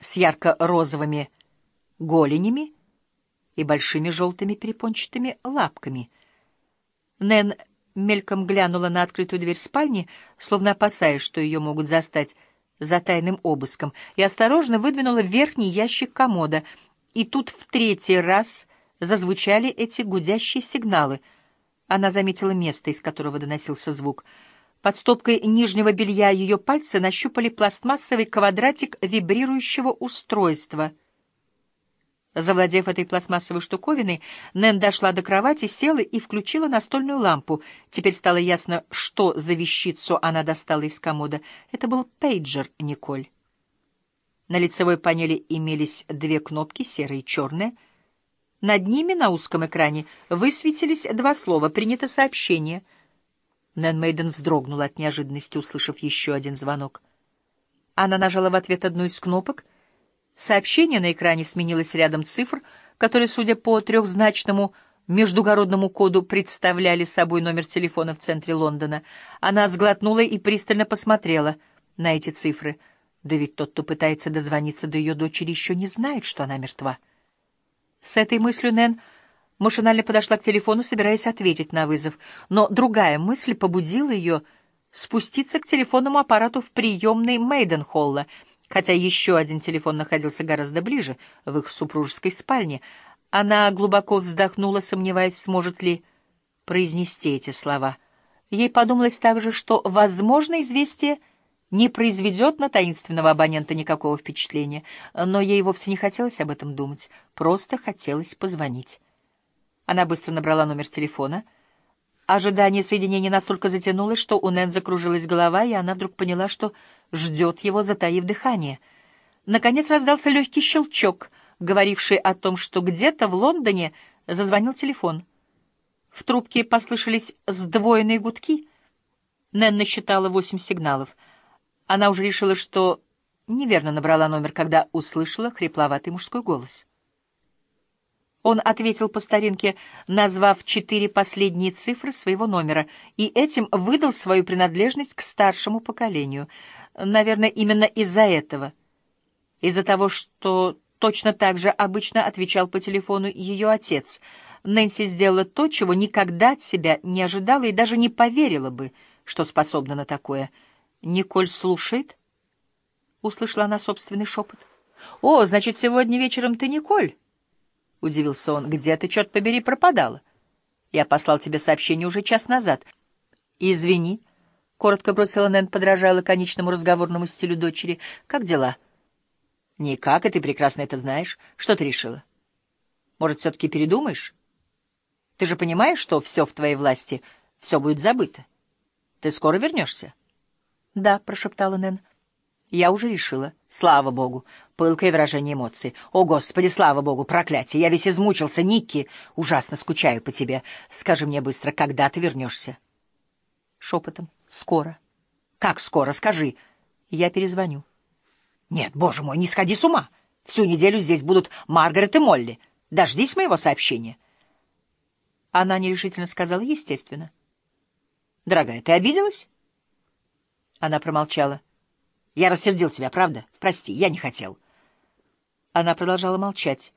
с ярко-розовыми голенями и большими желтыми перепончатыми лапками. Нэн мельком глянула на открытую дверь спальни, словно опасаясь, что ее могут застать за тайным обыском, и осторожно выдвинула верхний ящик комода. И тут в третий раз зазвучали эти гудящие сигналы. Она заметила место, из которого доносился звук. Под стопкой нижнего белья ее пальцы нащупали пластмассовый квадратик вибрирующего устройства — Завладев этой пластмассовой штуковиной, Нэн дошла до кровати, села и включила настольную лампу. Теперь стало ясно, что за вещицу она достала из комода. Это был пейджер Николь. На лицевой панели имелись две кнопки, серая и черная. Над ними на узком экране высветились два слова «Принято сообщение». Нэн Мейден вздрогнула от неожиданности, услышав еще один звонок. Она нажала в ответ одну из кнопок — Сообщение на экране сменилось рядом цифр, которые, судя по трехзначному междугородному коду, представляли собой номер телефона в центре Лондона. Она сглотнула и пристально посмотрела на эти цифры. Да ведь тот, кто пытается дозвониться до ее дочери, еще не знает, что она мертва. С этой мыслью Нэн машинально подошла к телефону, собираясь ответить на вызов, но другая мысль побудила ее спуститься к телефонному аппарату в приемной Мейденхолла — хотя еще один телефон находился гораздо ближе, в их супружеской спальне. Она глубоко вздохнула, сомневаясь, сможет ли произнести эти слова. Ей подумалось также, что, возможно, известие не произведет на таинственного абонента никакого впечатления, но ей вовсе не хотелось об этом думать, просто хотелось позвонить. Она быстро набрала номер телефона — Ожидание соединения настолько затянулось, что у Нэн закружилась голова, и она вдруг поняла, что ждет его, затаив дыхание. Наконец раздался легкий щелчок, говоривший о том, что где-то в Лондоне зазвонил телефон. В трубке послышались сдвоенные гудки. Нэн насчитала восемь сигналов. Она уже решила, что неверно набрала номер, когда услышала хрипловатый мужской голос. Он ответил по старинке, назвав четыре последние цифры своего номера, и этим выдал свою принадлежность к старшему поколению. Наверное, именно из-за этого. Из-за того, что точно так же обычно отвечал по телефону ее отец. Нэнси сделала то, чего никогда от себя не ожидала и даже не поверила бы, что способна на такое. «Николь слушает?» — услышала она собственный шепот. «О, значит, сегодня вечером ты Николь?» — удивился он. — Где ты, черт побери, пропадала? Я послал тебе сообщение уже час назад. — Извини, — коротко бросила Нэн, подражая лаконичному разговорному стилю дочери. — Как дела? — Никак, и ты прекрасно это знаешь. Что ты решила? Может, все-таки передумаешь? Ты же понимаешь, что все в твоей власти, все будет забыто. Ты скоро вернешься? — Да, — прошептала Нэн. Я уже решила. Слава богу. Пылкое выражение эмоций. О, Господи, слава богу, проклятие. Я весь измучился. Никки, ужасно скучаю по тебе. Скажи мне быстро, когда ты вернешься? Шепотом. Скоро. Как скоро? Скажи. Я перезвоню. Нет, боже мой, не сходи с ума. Всю неделю здесь будут Маргарет и Молли. Дождись моего сообщения. Она нерешительно сказала, естественно. Дорогая, ты обиделась? Она промолчала. Я рассердил тебя, правда? Прости, я не хотел. Она продолжала молчать.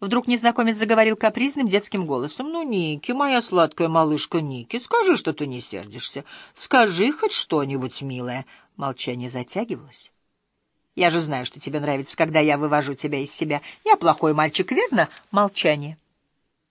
Вдруг незнакомец заговорил капризным детским голосом. «Ну, Ники, моя сладкая малышка Ники, скажи, что ты не сердишься. Скажи хоть что-нибудь, милая». Молчание затягивалось. «Я же знаю, что тебе нравится, когда я вывожу тебя из себя. Я плохой мальчик, верно?» Молчание.